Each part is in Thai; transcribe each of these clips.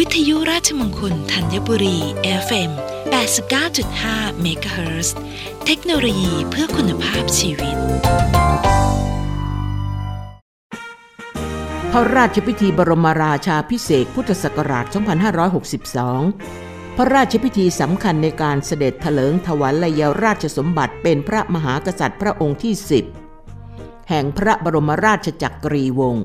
วิทยุราชมงคลธัญบุรี FM 89.5เมกะเฮิรตซ์เทคโนโลยีเพื่อคุณภาพชีวิต พระราชพิธีบรมราชาพิเศษพุทธศักราช 2562 พระราชพิธีสำคัญในการเสด็จถลิงถวัลยราชสมบัติเป็นพระมหากษัตริย์พระองค์ที่ 10 แห่งพระบรมราชจักรีวงศ์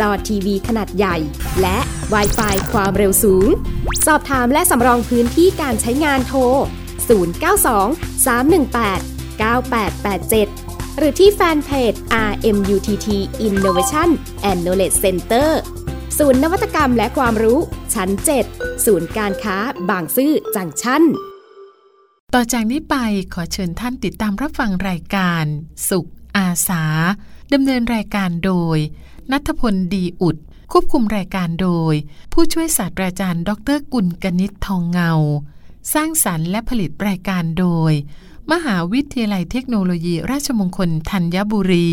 จอทีวีขนาดใหญ่ และ w i ไฟความเร็วสูง สอบถามและสำรองพื้นที่การใช้งานโทร 092 318 9887 หรือที่แฟนเพจ RMUTT Innovation and Knowledge Center ศูนย์นวัตกรรมและความรู้ ชั้น 7 ศูนย์การค้าบางซื่อจังชั่นต่อจากนี้ไปขอเชิญท่านติดตามรับฟังรายการ สุขอาสาดำเนินรายการโดย นัทพลดีอุด ควบคุมรายการโดย ผู้ช่วยศาสตราจารย์ ดรกุลกนิษฐ์ทองเงา สร้างสรรค์และผลิตรายการโดย มหาวิทยาลัยเทคโนโลยีราชมงคลธัญบุรี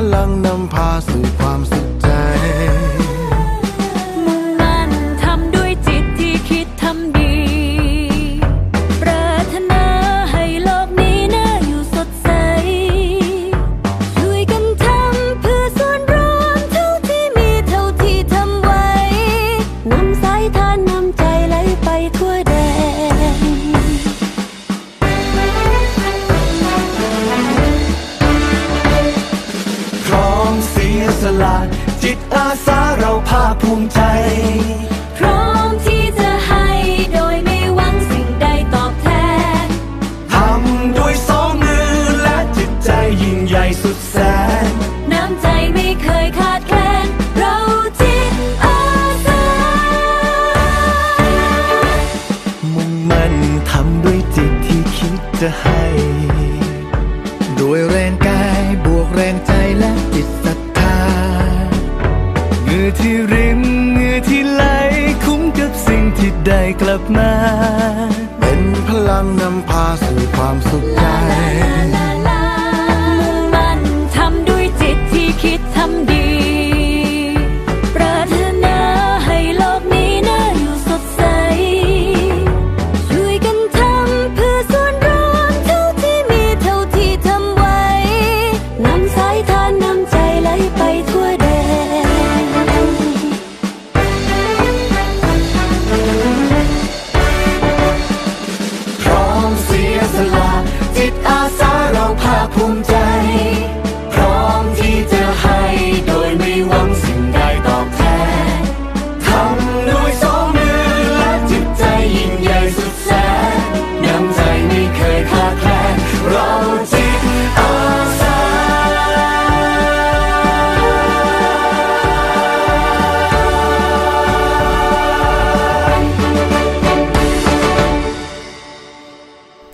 เลังนำพาสู่ความสุขใจมุ่งมั่นทำด้วยจิตที่คิดทำดี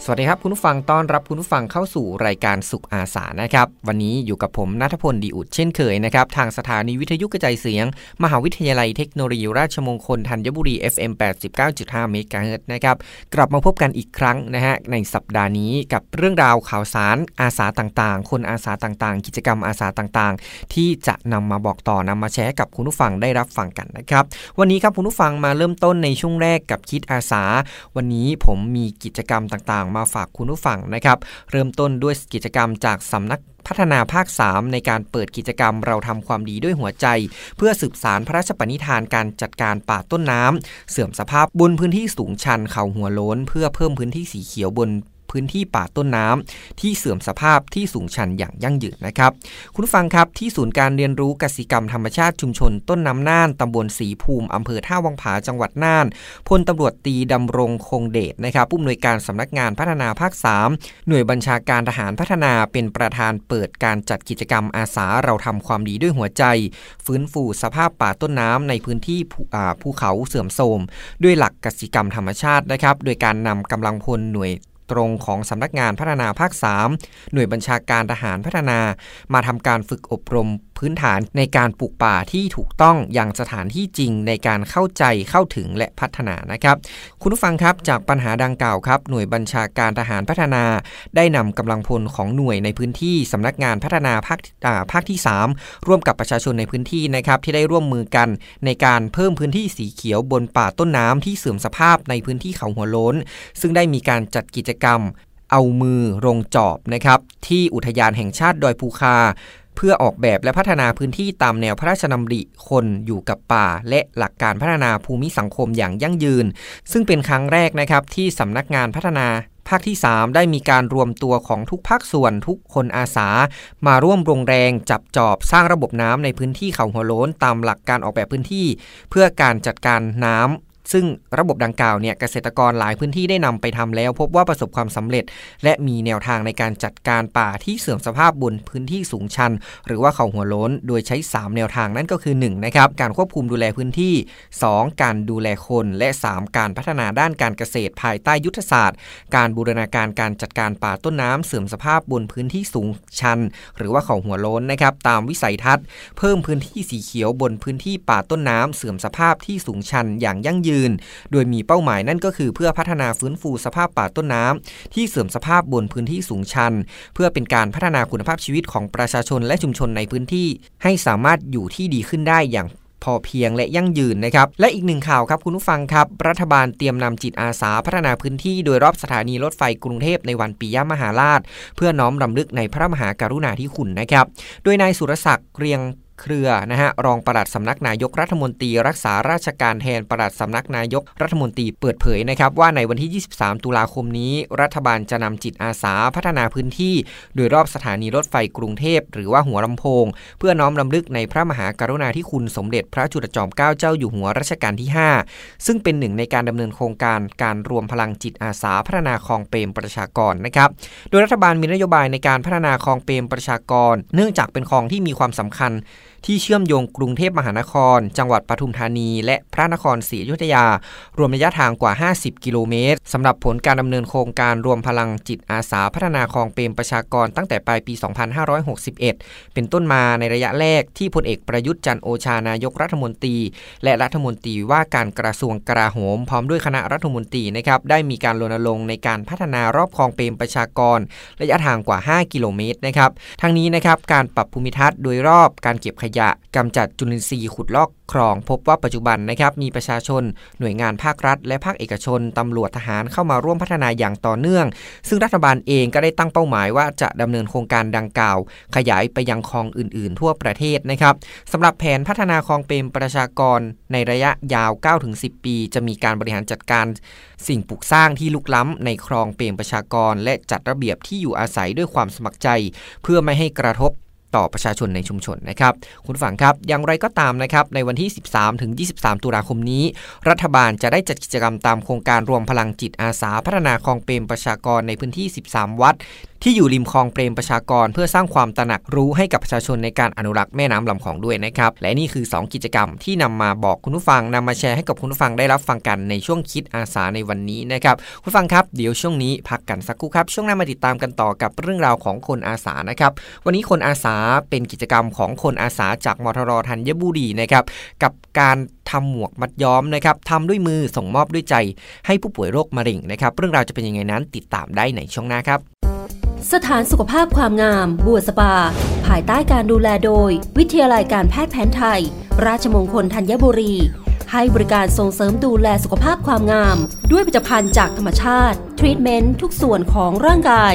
สวัสดีครับ คุณผู้ฟังต้อนรับคุณผู้ฟังเข้าสู่รายการสุขอาสานะครับ วันนี้อยู่กับผมนัทพลดีอุดเช่นเคยนะครับ ทางสถานีวิทยุกระจายเสียง มหาวิทยาลัยเทคโนโลยีราชมงคลธัญบุรี FM 89.5 เมกะเฮิรตซ์นะครับ กลับมาพบกันอีกครั้งนะฮะในสัปดาห์นี้กับเรื่องราวข่าวสารอาสาต่างๆ คนอาสาต่างๆ กิจกรรมอาสาต่างๆ ที่จะนำมาบอกต่อนำมาแชร์กับคุณผู้ฟังได้รับฟังกันนะครับ วันนี้ครับคุณผู้ฟังมาเริ่มต้นในช่วงแรกกับคิดอาสา วันนี้ผมมีกิจกรรมต่างๆมาฝากคุณผู้ฟังนะครับ เริ่มต้นด้วยกิจกรรมจากสำนักพัฒนาภาค 3 ในการเปิดกิจกรรมเราทำความดีด้วยหัวใจ เพื่อสืบสารพระราชปณิธานการจัดการป่าต้นน้ำเสื่อมสภาพบนพื้นที่สูงชันเขาหัวโล้น เพื่อเพิ่มพื้นที่สีเขียวบน พื้นที่ป่าต้นน้ำที่เสื่อมสภาพที่สูงชันอย่างยั่งยืนนะครับ คุณฟังครับที่ศูนย์การเรียนรู้กสิกรรมธรรมชาติชุมชนต้นน้ำน่านตำบลศรีภูมิอำเภอท่าวังผาจังหวัดน่านพลตำรวจตีดำรงคงเดชนะครับผู้อำนวยการสำนักงานพัฒนาภาค 3 หน่วยบัญชาการทหารพัฒนาเป็นประธานเปิดการจัดกิจกรรมอาสาเราทำความดีด้วยหัวใจ ฟื้นฟูสภาพป่าต้นน้ำในพื้นที่ภูอ่าภูเขาเสื่อมโทรมด้วยหลักกสิกรรมธรรมชาตินะครับ โดยการนำกำลังพลหน่วย ตรงของสำนักงานพัฒนาภาค 3 หน่วยบัญชาการทหารพัฒนา มาทำการฝึกอบรมพื้นฐานในการปลูกป่าที่ถูกต้องอย่างสถานที่จริงในการเข้าใจเข้าถึงและพัฒนานะครับ คุณผู้ฟังครับจากปัญหาดังกล่าวครับ หน่วยบัญชาการทหารพัฒนา ได้นำกำลังพลของหน่วยในพื้นที่สำนักงานพัฒนาภาคอ่าภาคที่ 3 ร่วมกับประชาชนในพื้นที่นะครับที่ได้ร่วมมือกันในการเพิ่มพื้นที่สีเขียวบนป่าต้นน้ำที่เสื่อมสภาพในพื้นที่เขาหัวโล้น ซึ่งได้มีการจัดกิจกรรม เอามือลงจอบนะครับ ที่อุทยานแห่งชาติดอยภูคา เพื่อออกแบบและพัฒนาพื้นที่ตามแนวพระราชดำริคนอยู่กับป่า และหลักการพัฒนาภูมิสังคมอย่างยั่งยืน ซึ่งเป็นครั้งแรกนะครับที่สำนักงานพัฒนาภาคที่ 3 ได้มีการรวมตัวของทุกภาคส่วนทุกคนอาสา มาร่วมโรงแรงจับจอบสร้างระบบน้ำในพื้นที่เขาหัวโล้นตามหลักการออกแบบพื้นที่ เพื่อการจัดการน้ำ ซึ่งระบบดังกล่าวเนี่ยเกษตรกรหลายพื้นที่ได้นำไปทำแล้ว พบว่าประสบความสำเร็จ และมีแนวทางในการจัดการป่าที่เสื่อมสภาพบนพื้นที่สูงชัน หรือว่าเขาหัวโล้น โดยใช้ 3 แนวทางนั่นก็คือ1นะครับการควบคุมดูแลพื้นที่ 2 การดูแลคนและ 3 การพัฒนาด้านการเกษตรภายใต้ยุทธศาสตร์ การบูรณาการการจัดการป่าต้นน้ำเสื่อมสภาพบนพื้นที่สูงชัน หรือว่าเขาหัวโล้นนะครับตามวิสัยทัศน์ เพิ่มพื้นที่สีเขียวบนพื้นที่ป่าต้นน้ำเสื่อมสภาพที่สูงชันอย่างยั่งยืนโดยมีเป้าหมายนั่นก็คือเพื่อพัฒนาฟื้นฟูสภาพป่าต้นน้ำที่เสื่อมสภาพบนพื้นที่สูงชัน เพื่อเป็นการพัฒนาคุณภาพชีวิตของประชาชนและชุมชนในพื้นที่ ให้สามารถอยู่ที่ดีขึ้นได้อย่างพอเพียงและยั่งยืนนะครับ และอีกหนึ่งข่าวครับคุณผู้ฟังครับ รัฐบาลเตรียมนำจิตอาสาพัฒนาพื้นที่โดยรอบสถานีรถไฟกรุงเทพในวันปียมหาราช เพื่อน้อมรำลึกในพระมหากรุณาธิคุณนะครับ โดยนายสุรศักดิ์เรียง เครือนะฮะรองปลัดสำนักนายกรัฐมนตรี รักษาราชการแทนปลัดสำนักนายกรัฐมนตรีเปิดเผยนะครับว่าในวันที่ 23 ตุลาคมนี้ รัฐบาลจะนำจิตอาสาพัฒนาพื้นที่ โดยรอบสถานีรถไฟกรุงเทพ หรือว่าหัวลำโพง เพื่อน้อมรำลึกในพระมหากรุณาธิคุณสมเด็จพระจุลจอมเกล้าเจ้าอยู่หัวรัชกาลที่ 5 ซึ่งเป็นหนึ่งในการดำเนินโครงการการรวมพลังจิตอาสาพัฒนาคลองเปรมประชากรนะครับโดยรัฐบาลมีนโยบายในการพัฒนาคลองเปรมประชากร เนื่องจากเป็นคลองที่มีความสำคัญ ที่เชื่อมโยงกรุงเทพมหานคร จังหวัดปทุมธานี และพระนครศรีอยุธยา รวมระยะทางกว่า 50 กิโลเมตรสำหรับผลการดำเนินโครงการรวมพลังจิตอาสาพัฒนาคลองเปรมประชากรตั้งแต่ปลายปี 2561 เป็นต้นมาในระยะแรกที่พลเอกประยุทธ์จันโอชานายกรัฐมนตรี และรัฐมนตรีว่าการกระทรวงกลาโหม พร้อมด้วยคณะรัฐมนตรีนะครับได้มีการรณรงค์ในการพัฒนารอบคลองเปรมประชากร ระยะทางกว่า 5 กิโลเมตรนะครับทั้งนี้นะครับการปรับภูมิทัศน์โดยรอบการเก็บขยะกำจัดจุลินทรีย์ขุดลอกคลอง พบว่าปัจจุบันนะครับมีประชาชน หน่วยงานภาครัฐ และภาคเอกชนตำรวจทหารเข้ามาร่วมพัฒนาอย่างต่อเนื่อง ซึ่งรัฐบาลเองก็ได้ตั้งเป้าหมายว่าจะดำเนินโครงการดังกล่าว ขยายไปยังคลองอื่น ๆ ทั่วประเทศนะครับสำหรับแผนพัฒนาคลองเปรมประชากรในระยะยาว 9-10 ปี จะมีการบริหารจัดการสิ่งปลูกสร้างที่ลุกล้ำในคลองเปรมประชากร และจัดระเบียบที่อยู่อาศัยด้วยความสมัครใจ เพื่อไม่ให้กระทบ ต่อประชาชนในชุมชนนะครับ คุณผู้ฟังครับ อย่างไรก็ตามนะครับ ในวันที่ 13 ถึง 23 ตุลาคมนี้ รัฐบาลจะได้จัดกิจกรรมตามโครงการรวมพลังจิตอาสาพัฒนาคลองเปรมประชากรในพื้นที่ 13 วัด ที่อยู่ริมคลองเปรมประชากร เพื่อสร้างความตระหนักรู้ให้กับประชาชนในการอนุรักษ์แม่น้ำลำคลองด้วยนะครับ และนี่คือ 2 กิจกรรมที่นำมาบอกคุณผู้ฟังนำมาแชร์ให้กับคุณผู้ฟังได้รับฟังกันในช่วงคิดอาสาในวันนี้นะครับคุณผู้ฟังครับเดี๋ยวช่วงนี้พักกันสักครู่ครับ ช่วงหน้ามาติดตามกันต่อกับเรื่องราวของคนอาสานะครับวันนี้คนอาสาเป็นกิจกรรมของคนอาสาจากมทรธัญบุรีนะครับกับการทำหมวกมัดย้อมนะครับทำด้วยมือส่งมอบด้วยใจ ให้ผู้ป่วยโรคมะเร็งนะครับ เรื่องราวจะเป็นยังไงนั้นติดตามได้ในช่วงหน้าครับ สถานสุขภาพความงาม บัวสปา ภายใต้การดูแลโดย วิทยาลัยการแพทย์แผนไทย ราชมงคลธัญบุรี ให้บริการส่งเสริมดูแลสุขภาพความงาม ด้วยผลิตภัณฑ์จากธรรมชาติทรีตเมนต์ทุกส่วนของร่างกาย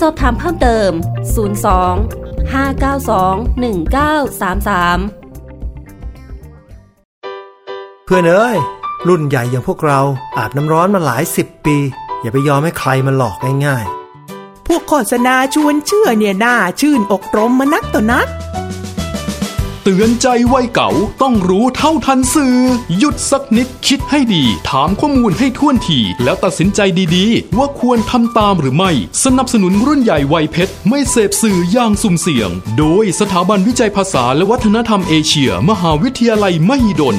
สอบถามเพิ่มเติม 02 592 1933 เพื่อนเอ้ย รุ่นใหญ่อย่างพวกเราอาบน้ำร้อนมาหลายสิบปี อย่าไปยอมให้ใครมาหลอกง่ายพวกโฆษณาชวนเชื่อเนี่ยน่าชื่นอกรมมานักต่อนัก เตือนใจวัยเก่าต้องรู้เท่าทันสื่อ หยุดสักนิดคิดให้ดี ถามข้อมูลให้ท่วนที แล้วตัดสินใจดีๆ ว่าควรทำตามหรือไม่ สนับสนุนรุ่นใหญ่วัยเพชร ไม่เสพสื่ออย่างสุ่มเสี่ยง โดยสถาบันวิจัยภาษาและวัฒนธรรมเอเชีย มหาวิทยาลัยมหิดล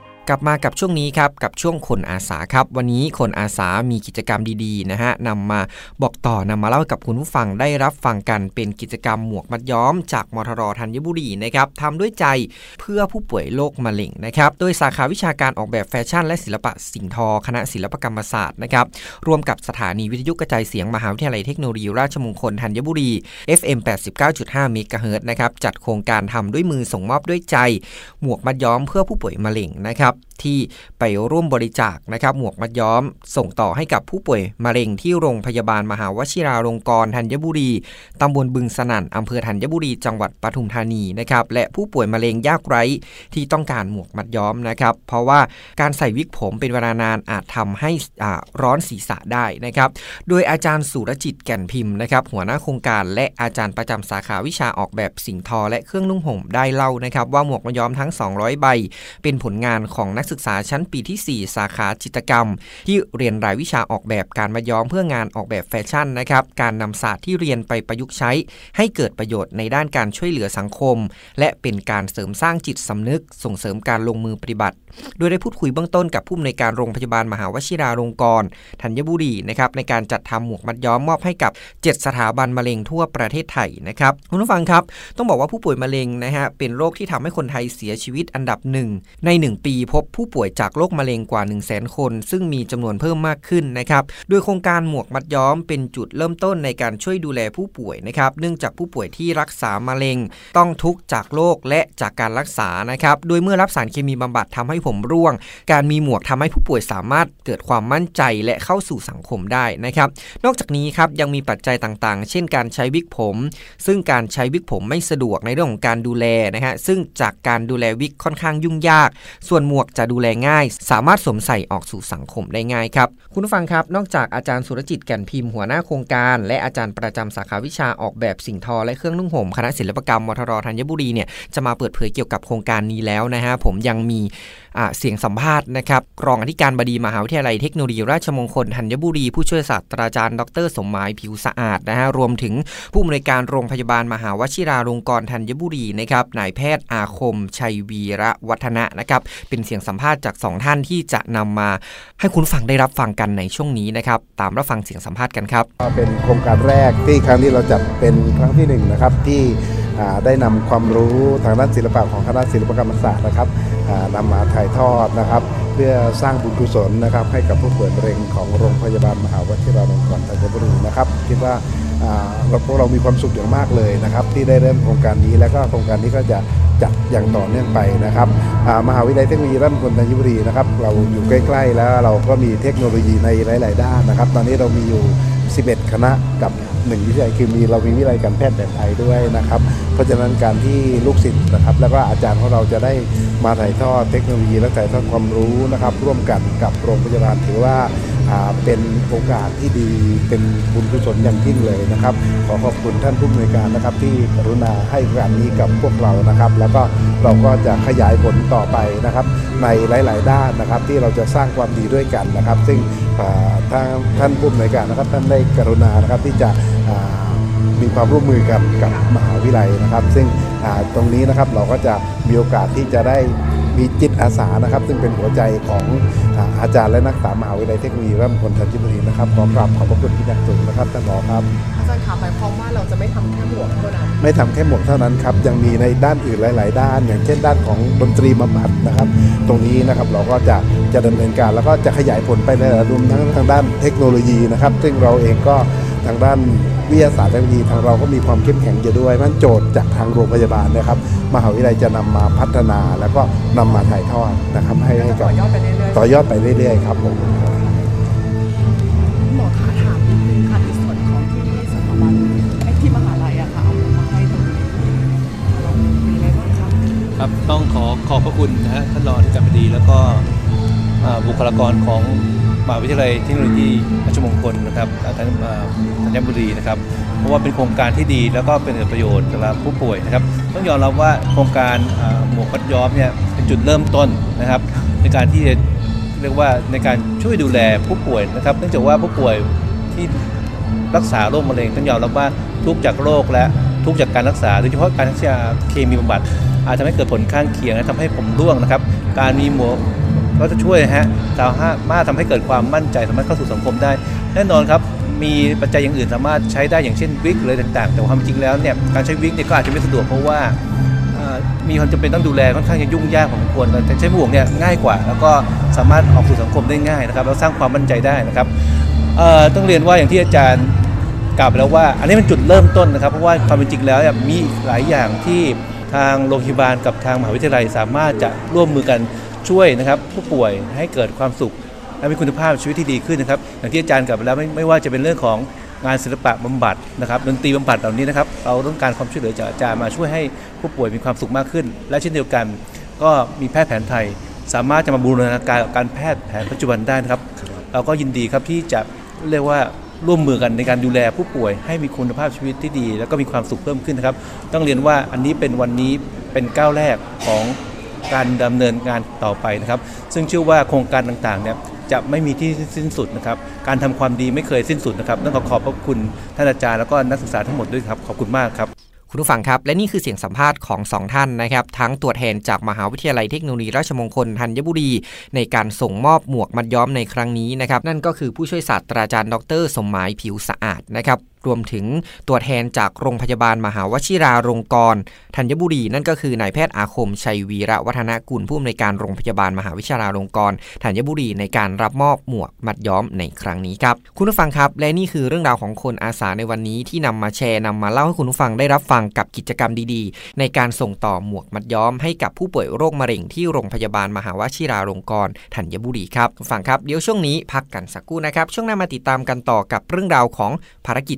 กลับมากับช่วงนี้ครับกับช่วงคนอาสาครับ วันนี้คนอาสามีกิจกรรมดีๆนะฮะนำมาบอกต่อนำมาเล่ากับคุณผู้ฟังได้รับฟังกันเป็นกิจกรรมหมวกมัดย้อม จากมทรธัญบุรีนะครับทำด้วยใจเพื่อผู้ป่วยโรคมะเร็งนะครับโดยสาขาวิชาการออกแบบแฟชั่น และศิลปะสิ่งทอ คณะศิลปกรรมศาสตร์นะครับรวมกับสถานีวิทยุกระจายเสียงมหาวิทยาลัยเทคโนโลยีราชมงคลธัญบุรี FM 89.5เมกะเฮิรตนะครับจัดโครงการทำด้วยมือส่งมอบด้วยใจ หมวกมัดย้อมเพื่อผู้ป่วยมะเร็งนะครับที่ไปร่วมบริจาคนะครับหมวกมัดย้อม ส่งต่อให้กับผู้ป่วยมะเร็งที่โรงพยาบาลมหาวชิราลงกรณ์ธัญบุรีตำบลบึงสนั่นอำเภอธัญบุรีจังหวัดปทุมธานีนะครับและผู้ป่วยมะเร็งยากไร้ที่ต้องการหมวกมัดย้อมนะครับเพราะว่าการใส่วิกผมเป็นเวลานานอาจทำให้ร้อนศีรษะได้นะครับโดยอาจารย์สุรจิตแก่นพิมพ์นะครับหัวหน้าโครงการและอาจารย์ประจำสาขาวิชาออกแบบสิ่งทอ และเครื่องนุ่งห่มได้เล่านะครับว่าหมวกมัดย้อมทั้ง 200 ใบ เป็นผลงานของนักศึกษาชั้นปีที่ 4 สาขาจิตกรรม ที่เรียนรายวิชาออกแบบการมาย้อมเพื่องานออกแบบแฟชั่นนะครับการนำศาสตร์ที่เรียนไปประยุกต์ใช้ ให้เกิดประโยชน์ในด้านการช่วยเหลือสังคม และเป็นการเสริมสร้างจิตสำนึก ส่งเสริมการลงมือปฏิบัติ โดยได้พูดคุยเบื้องต้นกับผู้อำนวยการโรงพยาบาลมหาวชิราลงกรณ์ธัญบุรีนะครับในการจัดทำหมวกมัดย้อมมอบให้กับ 7 สถาบันมะเร็งทั่วประเทศไทยนะครับคุณผู้ฟังครับต้องบอกว่าผู้ป่วยมะเร็งนะฮะเป็นโรคที่ทำให้คนไทยเสียชีวิตอันดับหนึ่งใน 1 ปีพบผู้ป่วยจากโรคมะเร็งกว่า 1 0 0 0 0แคน ซึ่งมีจำนวนเพิ่มมากขึ้นนะครับโดยโครงการหมวกมัดย้อมเป็นจุดเริ่มต้นในการช่วยดูแลผู้ป่วยนะครับเนื่องจากผู้ป่วยที่รักษามะเร็ง ต้องทุกข์จากโรคและจากการรักษานะครับโดยเมื่อรับสารเคมีบำบัดทำให้ผมร่วง การมีหมวกทำให้ผู้ป่วยสามารถเกิดความมั่นใจและเข้าสู่สังคมได้นะครับนอกจากนี้ครับยังมีปัจจัยต่างๆ เช่นการใช้วิกผม ซึ่งการใช้วิกผมไม่สะดวกในเรื่องของการดูแลนะฮะซึ่งจากการดูแลวิกค่อนข้างยุ่งยาก ส่วนหมวกจะดูแลง่าย สามารถสวมใส่ออกสู่สังคมได้ง่ายครับ คุณผู้ฟังครับ นอกจากอาจารย์สุรจิตแก่นพิมพ์หัวหน้าโครงการ และอาจารย์ประจำสาขาวิชาออกแบบสิ่งทอ และเครื่องนุ่งห่มคณะศิลปกรรมมทรธัญบุรีเนี่ยจะมาเปิดเผยเกี่ยวกับโครงการนี้แล้วนะฮะผมยังมี เสียงสัมภาษณ์นะครับรองอธิการบดีมหาวิทยาลัยเทคโนโลยีราชมงคลธัญบุรี ผู้ช่วยศาสตราจารย์ ดร สมหมายผิวสะอาดนะฮะรวมถึงผู้อำนวยการโรงพยาบาลมหาวชิราลงกรณ์ธัญบุรีนะครับนายแพทย์อาคม ชัยวีระวัฒนะนะครับเป็นเสียงสัมภาษณ์จาก 2 ท่านที่จะนำมาให้คุณฟังได้รับฟังกันในช่วงนี้นะครับตามรับฟังเสียงสัมภาษณ์กันครับเป็นโครงการแรกที่ครั้งนี้เราจัดเป็นครั้งที่1นนะครับที่ ได้นำความรู้ทางด้านศิลปะของคณะศิลปกรรมศาสตร์นะครับนำมาถ่ายทอดนะครับ เพื่อสร้างบุญกุศลนะครับ ให้กับผู้ป่วยมะเร็งของโรงพยาบาลมหาวชิราลงกรณ์ธัญบุรีนะครับคิดว่าเราพวกเรามีความสุขอย่างมากเลยนะครับ ที่ได้เริ่มโครงการนี้แล้วก็โครงการนี้ก็จะจัดอย่างต่อเนื่องไปนะครับมหาวิทยาลัยเทคโนโลยีราชมงคลธัญบุรีนะครับเราอยู่ใกล้ ๆ แล้วเราก็มีเทคโนโลยีในหลาย ๆ ด้านนะครับ ตอนนี้เรามีอยู่ 11 คณะกับ หนึ่งวิทยาลัยคือมีเรามีวิทยาลัยการแพทย์แผนไทยด้วยนะครับ เพราะฉะนั้นการที่ลูกศิษย์นะครับ แล้วก็อาจารย์ของเราจะได้มาถ่ายทอดเทคโนโลยีและถ่ายทอดความรู้นะครับ ร่วมกันกับโรงพยาบาลถือว่า เป็นโอกาสที่ดีเป็นบุญกุศลอย่างยิ่งเลยนะครับ ขอขอบคุณท่านผู้อำนวยการนะครับ ที่กรุณาให้โอกาสนี้กับพวกเรานะครับ แล้วก็เราก็จะขยายผลต่อไปนะครับ ในหลาย ๆ ด้านนะครับ ที่เราจะสร้างความดีด้วยกันนะครับ ซึ่งทางท่านผู้อำนวยการนะครับ ท่านได้กรุณานะครับที่จะมีความร่วมมือกับกับมหาวิทยาลัยนะครับ ซึ่งตรงนี้นะครับเราก็จะมีโอกาสที่จะได้ มีจิตอาสานะครับ ซึ่งเป็นหัวใจของอาจารย์และนักศึกษามหาวิทยาลัยเทคโนโลยีราชมงคลธัญบุรีนะครับขอกราบขอบพระคุณที่อย่างสูงนะครับท่านหมอครับอาจารย์คะหมายความว่าเราจะไม่ทำแค่หมวกเท่านั้นไม่ทำแค่หมวกเท่านั้นครับยังมีในด้านอื่นหลาย ๆ ด้าน อย่างเช่นด้านของดนตรีบำบัดนะครับ ตรงนี้นะครับเราก็จะจะดำเนินการแล้วก็จะขยายผลไปในระดับทั้งทางด้านเทคโนโลยีนะครับ ซึ่งเราเองก็ ทางด้านวิทยาศาสตร์และวิทยาทางเราก็มีความเข้มแข็งอยู่ด้วยมันโจทย์จากทางโรงพยาบาลนะครับมหาวิทยาลัยจะนำมาพัฒนาแล้วก็นำมาถ่ายทอดนะครับให้ให้กับต่อยอดไปเรื่อยๆครับผมหมอคะถามนิดนึงค่ะในส่วนของที่สถาบันไอ้ที่มหาลัยอะค่ะเอามาให้ตรงนี้เรามีอะไรบ้างครับครับต้องขอขอบพระคุณนะฮะท่านรองอธิการบดีแล้วก็บุคลากรของ มหาวิทยาลัยเทคโนโลยีราชมงคลนะครับธัญบุรีนะครับ เพราะว่าเป็นโครงการที่ดีแล้วก็เป็นประโยชน์สำหรับผู้ป่วยนะครับ ต้องยอมรับว่าโครงการหมวกปัดย้อมเนี่ยเป็นจุดเริ่มต้นนะครับ ในการที่จะเรียกว่าในการช่วยดูแลผู้ป่วยนะครับ เนื่องจากว่าผู้ป่วยที่รักษาโรคมะเร็งต้องยอมรับว่าทุกจากโรคและทุกจากการรักษาโดยเฉพาะการรักษาเคมีบำบัดอาจจะไม่เกิดผลข้างเคียงและทำให้ผมร่วงนะครับ การมีหมวก ก็จะช่วยนะฮะสามารถทำให้เกิดความมั่นใจสามารถเข้าสู่สังคมได้ แน่นอนครับมีปัจจัยอย่างอื่นสามารถใช้ได้อย่างเช่นวิกเลยต่าง ๆ แต่ความจริงแล้วเนี่ยการใช้วิกเนี่ยก็อาจจะไม่สะดวกเพราะว่ามีความจำเป็นต้องดูแลค่อนข้างจะยุ่งยากพอสมควรแต่ใช้หมวกเนี่ยง่ายกว่า แล้วก็สามารถออกสู่สังคมได้ง่ายนะครับแล้วสร้างความมั่นใจได้นะครับต้องเรียนว่าอย่างที่อาจารย์กล่าวไปแล้วว่า อันนี้เป็นจุดเริ่มต้นนะครับเพราะว่าความเป็นจริงแล้วมีหลายอย่างที่ทางโรงพยาบาลกับทางมหาวิทยาลัยสามารถจะร่วมมือกัน ช่วยนะครับผู้ป่วยให้เกิดความสุข และมีคุณภาพชีวิตที่ดีขึ้นนะครับอย่างที่อาจารย์กล่าวไปแล้วไม่ไม่ว่าจะเป็นเรื่องของงานศิลปะบำบัดนะครับดนตรีบำบัดเหล่านี้นะครับเราต้องการความช่วยเหลือจากอาจารย์มาช่วยให้ผู้ป่วยมีความสุขมากขึ้น และเช่นเดียวกัน ก็มีแพทย์แผนไทย สามารถจะมาบูรณาการกับการแพทย์แผนปัจจุบันได้นะครับเราก็ยินดีครับที่จะเรียกว่าร่วมมือกันในการดูแลผู้ป่วย ให้มีคุณภาพชีวิตที่ดี แล้วก็มีความสุขเพิ่มขึ้นนะครับ ต้องเรียนว่าอันนี้เป็นวันนี้เป็นก้าวแรกของ การดำเนินงานต่อไปนะครับ ซึ่งเชื่อว่าโครงการต่างๆเนี่ยจะไม่มีที่สิ้นสุดนะครับ การทำความดีไม่เคยสิ้นสุดนะครับต้องขอขอบพระคุณท่านอาจารย์แล้วก็นักศึกษาทั้งหมดด้วยครับ ขอบคุณมากครับ คุณผู้ฟังครับ และนี่คือเสียงสัมภาษณ์ของสองท่านนะครับ ทั้งตัวแทนจากมหาวิทยาลัยเทคโนโลยีราชมงคลธัญบุรี ในการส่งมอบหมวกมัดย้อมในครั้งนี้นะครับ นั่นก็คือผู้ช่วยศาสตราจารย์ดร สมหมายผิวสะอาดนะครับ รวมถึงตัวแทนจากโรงพยาบาลมหาวชิราลงกรณ์ธัญบุรีนั่นก็คือนายแพทย์อาคมชัยวีระวัฒนกุลผู้อำนวยการโรงพยาบาลมหาวิทยาลงกรณ์ธัญบุรีในการรับมอบหมวกมัดย้อมในครั้งนี้ครับ คุณผู้ฟังครับ และนี่คือเรื่องราวของคนอาสาในวันนี้ที่นำมาแชร์นำมาเล่าให้คุณผู้ฟังได้รับฟังกับกิจกรรมดีๆ ในการส่งต่อหมวกมัดย้อมให้กับผู้ป่วยโรคมะเร็งที่โรงพยาบาลมหาวชิราลงกรณ์ธัญบุรีครับคุณฟังครับเดี๋ยวช่วงนี้พักกันสักครู่นะครับช่วงหน้ามาติดตามกันต่อกับเรื่องราวของภารกิจ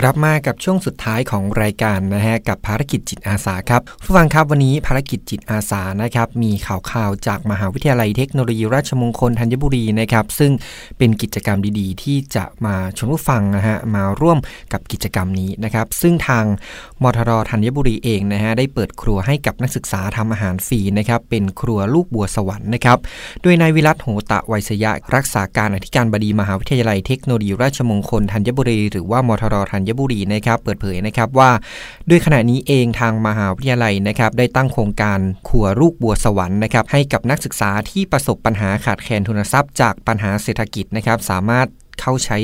กลับมากับช่วงสุดท้ายของรายการนะฮะกับภารกิจจิตอาสาครับผู้ฟังครับวันนี้ภารกิจจิตอาสานะครับมีข่าวข่าวจากมหาวิทยาลัยเทคโนโลยีราชมงคลธัญบุรีนะครับซึ่งเป็นกิจกรรมดีๆ ที่จะมาชวนผู้ฟังนะฮะมาร่วมกับกิจกรรมนี้นะครับซึ่งทางมทรธัญบุรีเองนะฮะได้เปิดครัวให้กับนักศึกษาทำอาหารฟรีนะครับเป็นครัวลูกบัวสวรรค์นะครับโดยนายวิรัตโหตะไวยสยะรักษาการอธิการบดีมหาวิทยาลัยเทคโนโลยีราชมงคลธัญบุรีหรือว่ามทรธัญญบุรีนะครับเปิดเผยนะครับว่า ด้วยขณะนี้เองทางมหาวิทยาลัยนะครับได้ตั้งโครงการขัวลูกบัวสวรรค์นะครับให้กับนักศึกษาที่ประสบปัญหาขาดแคลนทุนทรัพย์จากปัญหาเศรษฐกิจนะครับสามารถ เข้าใช้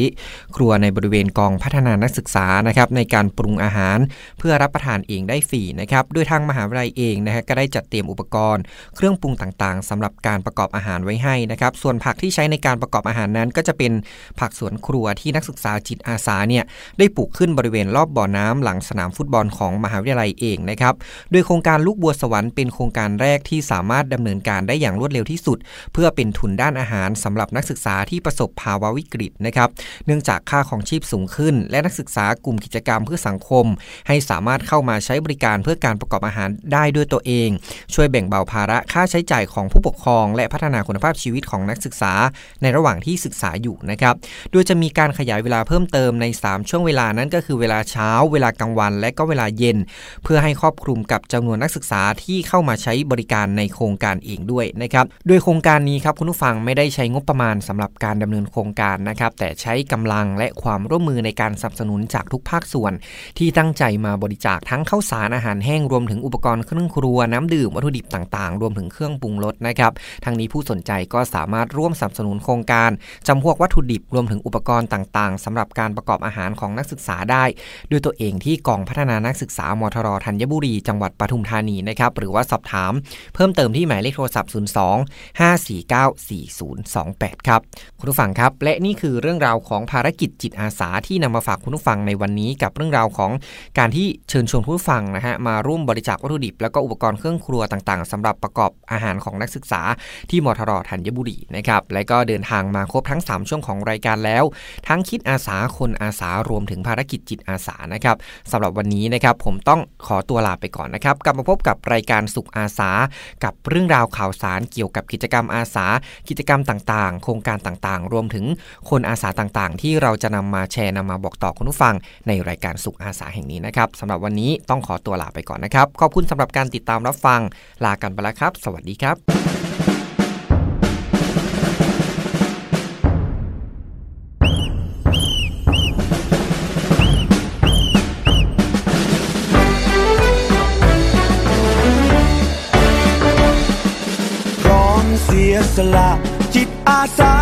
ครัวในบริเวณกองพัฒนานักศึกษานะครับในการปรุงอาหารเพื่อรับประทานเองได้ฟรีนะครับโดยทางมหาวิทยาลัยเองนะฮะก็ได้จัดเตรียมอุปกรณ์ เครื่องปรุงต่างๆสำหรับการประกอบอาหารไว้ให้นะครับส่วนผักที่ใช้ในการประกอบอาหารนั้น ก็จะเป็นผักสวนครัวที่นักศึกษาจิตอาสาเนี่ยได้ปลูกขึ้นบริเวณรอบบ่อน้ำหลังสนามฟุตบอลของมหาวิทยาลัยเองนะครับโดยโครงการลูกบัวสวรรค์เป็นโครงการแรกที่สามารถดำเนินการได้อย่างรวดเร็วที่สุด เพื่อเป็นทุนด้านอาหารสำหรับนักศึกษาที่ประสบภาวะวิกฤตนะครับ เนื่องจากค่าของชีพสูงขึ้น และนักศึกษากลุ่มกิจกรรมเพื่อสังคม ให้สามารถเข้ามาใช้บริการเพื่อการประกอบอาหารได้ด้วยตัวเอง ช่วยแบ่งเบาภาระค่าใช้จ่ายของผู้ปกครอง และพัฒนาคุณภาพชีวิตของนักศึกษาในระหว่างที่ศึกษาอยู่นะครับ โดยจะมีการขยายเวลาเพิ่มเติมใน 3 ช่วงเวลานั้นก็คือเวลาเช้า เวลากลางวัน และก็เวลาเย็น เพื่อให้ครอบคลุมกับจำนวนนักศึกษาที่เข้ามาใช้บริการในโครงการเองด้วยนะครับ โดยโครงการนี้ครับคุณผู้ฟังไม่ได้ใช้งบประมาณสำหรับการดำเนินโครงการนะครับแต่ใช้กำลังและความร่วมมือในการสนับสนุนจากทุกภาคส่วน ที่ตั้งใจมาบริจาคทั้งข้าวสารอาหารแห้งรวมถึงอุปกรณ์เครื่องครัวน้ำดื่มวัตถุดิบต่างๆ รวมถึงเครื่องปรุงรสนะครับทางนี้ผู้สนใจก็สามารถร่วมสนับสนุนโครงการจำพวกวัตถุดิบรวมถึงอุปกรณ์ต่างๆสำหรับการประกอบอาหารของนักศึกษาได้ ด้วยตัวเองที่กองพัฒนานักศึกษามทรธัญบุรีจังหวัดปทุมธานีนะครับหรือว่าสอบถาม เพิ่มเติมที่หมายเลขโทรศัพท์ 02 549 4028 ครับ คุณผู้ฟังครับ และนี่คือเรื่องราวของภารกิจจิตอาสาที่นำมาฝากคุณผู้ฟังในวันนี้ กับเรื่องราวของการที่เชิญชวนผู้ฟังนะฮะมาร่วมบริจาควัตถุดิบ แล้วก็อุปกรณ์เครื่องครัวต่างๆสำหรับประกอบอาหารของนักศึกษาที่มทรธัญบุรีนะครับและก็เดินทางมาครบทั้ง 3 ช่วงของรายการแล้ว ทั้งคิดอาสาคนอาสารวมถึงภารกิจจิตอาสานะครับสำหรับวันนี้นะครับผมต้องขอตัวลาไปก่อนนะครับกลับมาพบกับรายการสุขอาสา กับเรื่องราวข่าวสารเกี่ยวกับกิจกรรมอาสา กิจกรรมต่างๆ โครงการต่างๆ รวมถึงคนอาาสาต่างๆ ที่เราจะนำมาแชร์นำมาบอกต่อคุณผู้ฟัง ในรายการสุขอาสาแห่งนี้นะครับสำหรับวันนี้ต้องขอตัวลาไปก่อนนะครับ ขอบคุณสำหรับการติดตามรับฟัง ลากันไปแล้วครับ สวัสดีครับพร้อมเสียสละจิตอาสา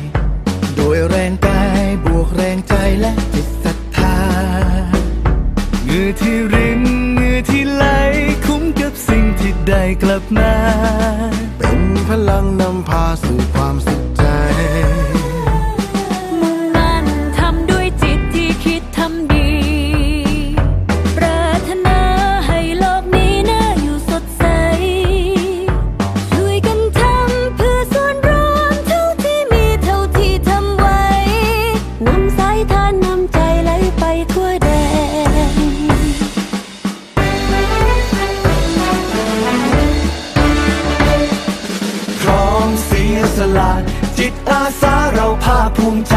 เป็นพลังนำ ภาคภูมิใจ